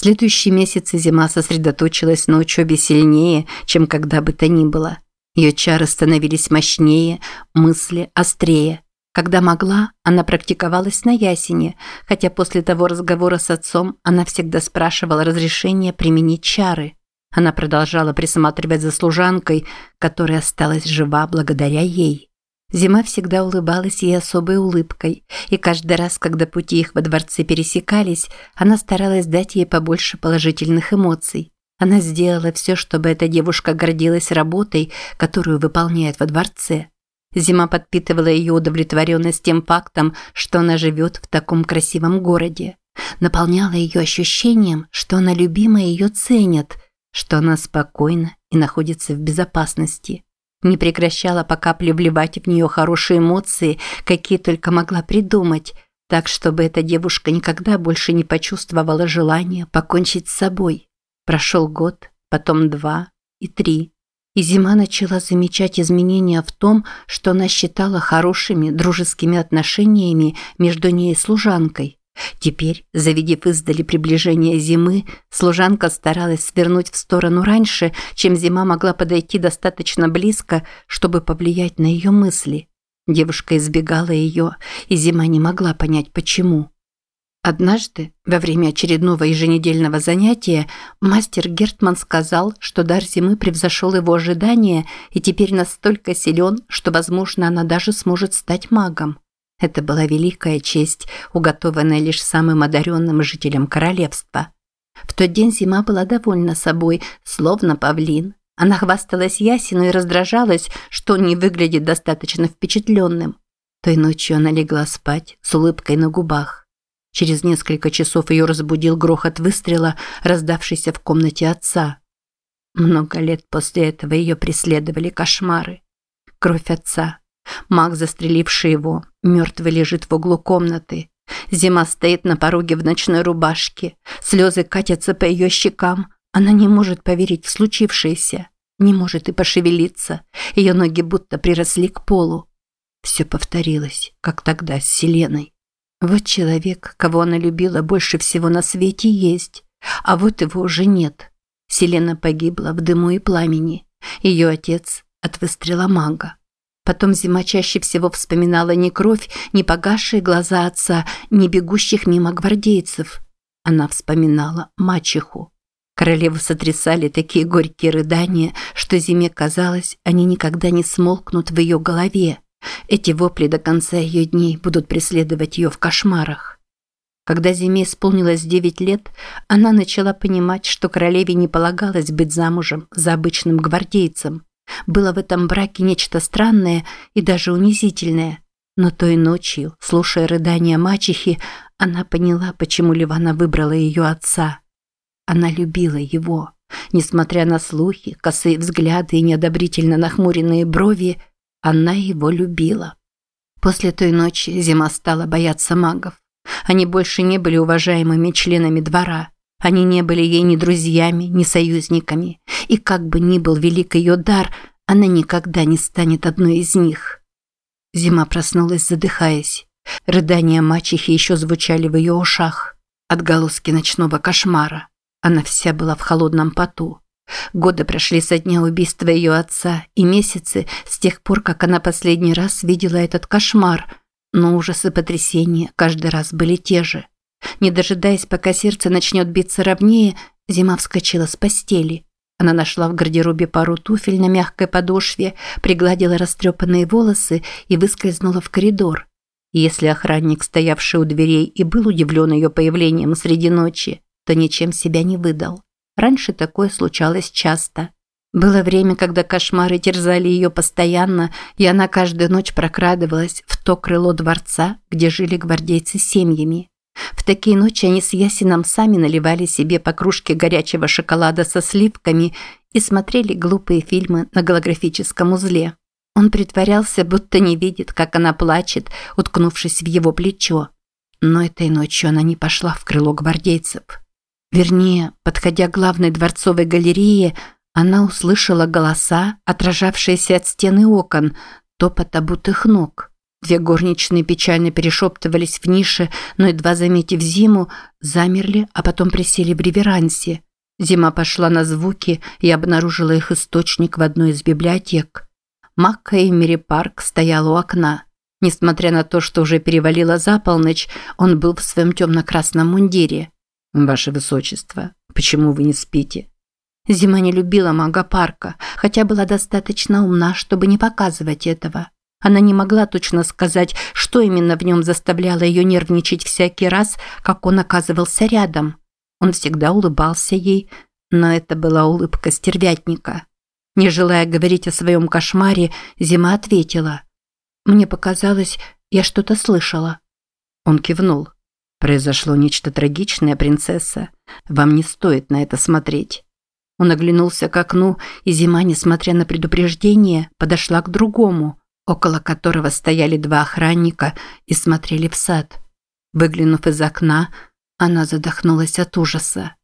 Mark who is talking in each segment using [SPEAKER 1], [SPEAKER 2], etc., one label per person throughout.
[SPEAKER 1] следующие месяцы зима сосредоточилась на учебе сильнее, чем когда бы то ни было. Ее чары становились мощнее, мысли острее. Когда могла, она практиковалась на ясене, хотя после того разговора с отцом она всегда спрашивала разрешения применить чары. Она продолжала присматривать за служанкой, которая осталась жива благодаря ей. Зима всегда улыбалась ей особой улыбкой, и каждый раз, когда пути их во дворце пересекались, она старалась дать ей побольше положительных эмоций. Она сделала все, чтобы эта девушка гордилась работой, которую выполняет во дворце. Зима подпитывала ее удовлетворенность тем фактом, что она живет в таком красивом городе. Наполняла ее ощущением, что она любима и ее ценят, что она спокойна и находится в безопасности. Не прекращала по капле вливать в нее хорошие эмоции, какие только могла придумать, так чтобы эта девушка никогда больше не почувствовала желания покончить с собой. Прошел год, потом два и три. И зима начала замечать изменения в том, что она считала хорошими дружескими отношениями между ней и служанкой. Теперь, завидев издали приближение зимы, служанка старалась свернуть в сторону раньше, чем зима могла подойти достаточно близко, чтобы повлиять на ее мысли. Девушка избегала ее, и зима не могла понять, почему. Однажды, во время очередного еженедельного занятия, мастер Гертман сказал, что дар зимы превзошел его ожидания и теперь настолько силен, что, возможно, она даже сможет стать магом. Это была великая честь, уготованная лишь самым одаренным жителям королевства. В тот день зима была довольна собой, словно павлин. Она хвасталась Ясину и раздражалась, что он не выглядит достаточно впечатленным. Той ночью она легла спать с улыбкой на губах. Через несколько часов ее разбудил грохот выстрела, раздавшийся в комнате отца. Много лет после этого ее преследовали кошмары. Кровь отца, Маг, застреливший его, мертвый лежит в углу комнаты. Зима стоит на пороге в ночной рубашке. Слезы катятся по ее щекам. Она не может поверить в случившееся. Не может и пошевелиться. Ее ноги будто приросли к полу. Все повторилось, как тогда с Селеной. Вот человек, кого она любила больше всего на свете, есть. А вот его уже нет. Селена погибла в дыму и пламени. Ее отец от выстрела мага. Потом зима чаще всего вспоминала не кровь, не погасшие глаза отца, не бегущих мимо гвардейцев. Она вспоминала мачеху. Королеву сотрясали такие горькие рыдания, что зиме казалось, они никогда не смолкнут в ее голове. Эти вопли до конца ее дней будут преследовать ее в кошмарах. Когда зиме исполнилось девять лет, она начала понимать, что королеве не полагалось быть замужем за обычным гвардейцем. Было в этом браке нечто странное и даже унизительное. Но той ночью, слушая рыдания мачехи, она поняла, почему Ливана выбрала ее отца. Она любила его. Несмотря на слухи, косые взгляды и неодобрительно нахмуренные брови, она его любила. После той ночи зима стала бояться магов. Они больше не были уважаемыми членами двора. Они не были ей ни друзьями, ни союзниками. И как бы ни был велик ее дар, она никогда не станет одной из них. Зима проснулась, задыхаясь. Рыдания мачехи еще звучали в ее ушах. Отголоски ночного кошмара. Она вся была в холодном поту. Годы прошли со дня убийства ее отца и месяцы с тех пор, как она последний раз видела этот кошмар, но ужасы потрясения каждый раз были те же. Не дожидаясь, пока сердце начнет биться ровнее, Зима вскочила с постели. Она нашла в гардеробе пару туфель на мягкой подошве, пригладила растрепанные волосы и выскользнула в коридор. если охранник, стоявший у дверей, и был удивлен ее появлением среди ночи, то ничем себя не выдал. Раньше такое случалось часто. Было время, когда кошмары терзали ее постоянно, и она каждую ночь прокрадывалась в то крыло дворца, где жили гвардейцы с семьями. В такие ночи они с Ясином сами наливали себе по кружке горячего шоколада со сливками и смотрели глупые фильмы на голографическом узле. Он притворялся, будто не видит, как она плачет, уткнувшись в его плечо. Но этой ночью она не пошла в крыло гвардейцев. Вернее, подходя к главной дворцовой галерее, она услышала голоса, отражавшиеся от стены окон, топот обутых ног. Две горничные печально перешептывались в нише, но едва заметив Зиму, замерли, а потом присели в реверансе. Зима пошла на звуки и обнаружила их источник в одной из библиотек. Макка Эмери Парк стоял у окна. Несмотря на то, что уже перевалило за полночь, он был в своем темно-красном мундире. «Ваше Высочество, почему вы не спите?» Зима не любила мага парка, хотя была достаточно умна, чтобы не показывать этого. Она не могла точно сказать, что именно в нем заставляло ее нервничать всякий раз, как он оказывался рядом. Он всегда улыбался ей, но это была улыбка стервятника. Не желая говорить о своем кошмаре, Зима ответила. «Мне показалось, я что-то слышала». Он кивнул. «Произошло нечто трагичное, принцесса. Вам не стоит на это смотреть». Он оглянулся к окну, и Зима, несмотря на предупреждение, подошла к другому, около которого стояли два охранника и смотрели в сад. Выглянув из окна, она задохнулась от ужаса.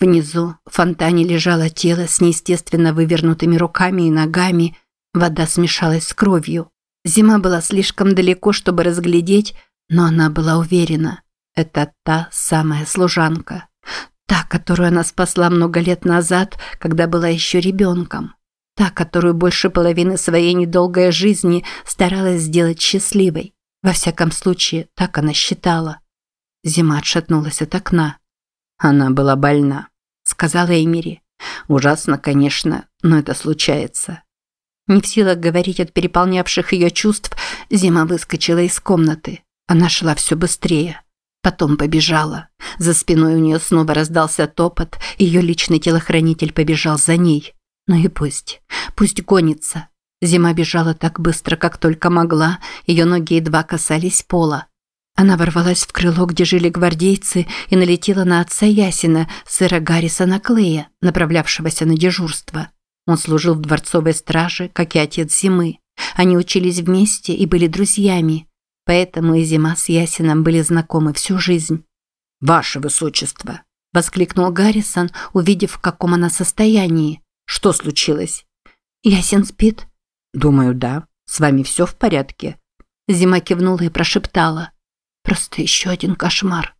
[SPEAKER 1] Внизу в фонтане лежало тело с неестественно вывернутыми руками и ногами, вода смешалась с кровью. Зима была слишком далеко, чтобы разглядеть, но она была уверена. Это та самая служанка. Та, которую она спасла много лет назад, когда была еще ребенком. Та, которую больше половины своей недолгой жизни старалась сделать счастливой. Во всяком случае, так она считала. Зима отшатнулась от окна. Она была больна, сказала Эмири. Ужасно, конечно, но это случается. Не в силах говорить от переполнявших ее чувств, Зима выскочила из комнаты. Она шла все быстрее. Потом побежала. За спиной у нее снова раздался топот, ее личный телохранитель побежал за ней. Ну и пусть. Пусть гонится. Зима бежала так быстро, как только могла, ее ноги едва касались пола. Она ворвалась в крыло, где жили гвардейцы, и налетела на отца Ясина, сэра Гаррисона Клея, направлявшегося на дежурство. Он служил в дворцовой страже, как и отец Зимы. Они учились вместе и были друзьями. Поэтому и Зима с Ясином были знакомы всю жизнь. «Ваше высочество!» – воскликнул Гаррисон, увидев, в каком она состоянии. «Что случилось?» «Ясин спит?» «Думаю, да. С вами все в порядке?» Зима кивнула и прошептала. Просто еще один кошмар.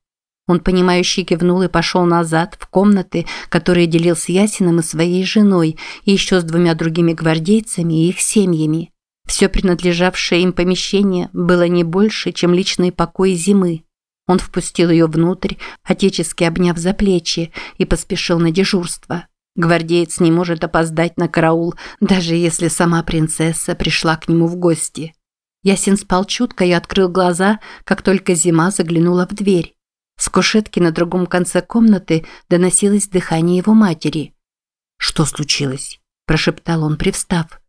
[SPEAKER 1] Он, понимающе кивнул и пошел назад, в комнаты, которые делил с Ясином и своей женой, и еще с двумя другими гвардейцами и их семьями. Все принадлежавшее им помещение было не больше, чем личные покои зимы. Он впустил ее внутрь, отечески обняв за плечи, и поспешил на дежурство. Гвардеец не может опоздать на караул, даже если сама принцесса пришла к нему в гости. Ясин спал чутко и открыл глаза, как только зима заглянула в дверь. С кушетки на другом конце комнаты доносилось дыхание его матери. «Что случилось?» – прошептал он, привстав.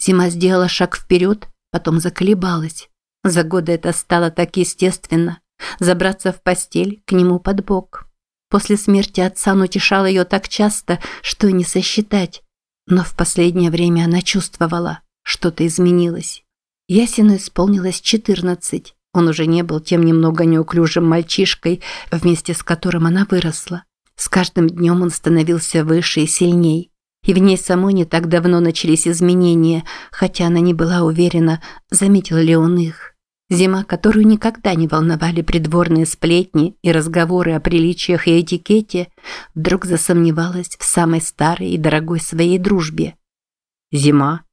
[SPEAKER 1] Зима сделала шаг вперед, потом заколебалась. За годы это стало так естественно. Забраться в постель к нему под бок. После смерти отца он утешал ее так часто, что и не сосчитать. Но в последнее время она чувствовала, что-то изменилось. Ясину исполнилось 14. Он уже не был тем немного неуклюжим мальчишкой, вместе с которым она выросла. С каждым днем он становился выше и сильней. И в ней самой не так давно начались изменения, хотя она не была уверена, заметил ли он их. Зима, которую никогда не волновали придворные сплетни и разговоры о приличиях и этикете, вдруг засомневалась в самой старой и дорогой своей дружбе. Зима.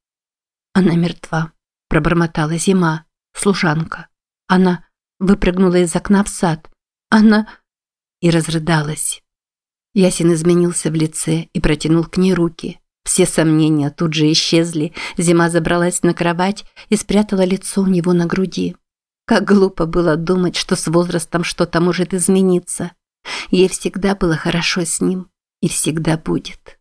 [SPEAKER 1] Она мертва пробормотала зима, служанка. Она выпрыгнула из окна в сад. Она и разрыдалась. Ясин изменился в лице и протянул к ней руки. Все сомнения тут же исчезли. Зима забралась на кровать и спрятала лицо у него на груди. Как глупо было думать, что с возрастом что-то может измениться. Ей всегда было хорошо с ним и всегда будет.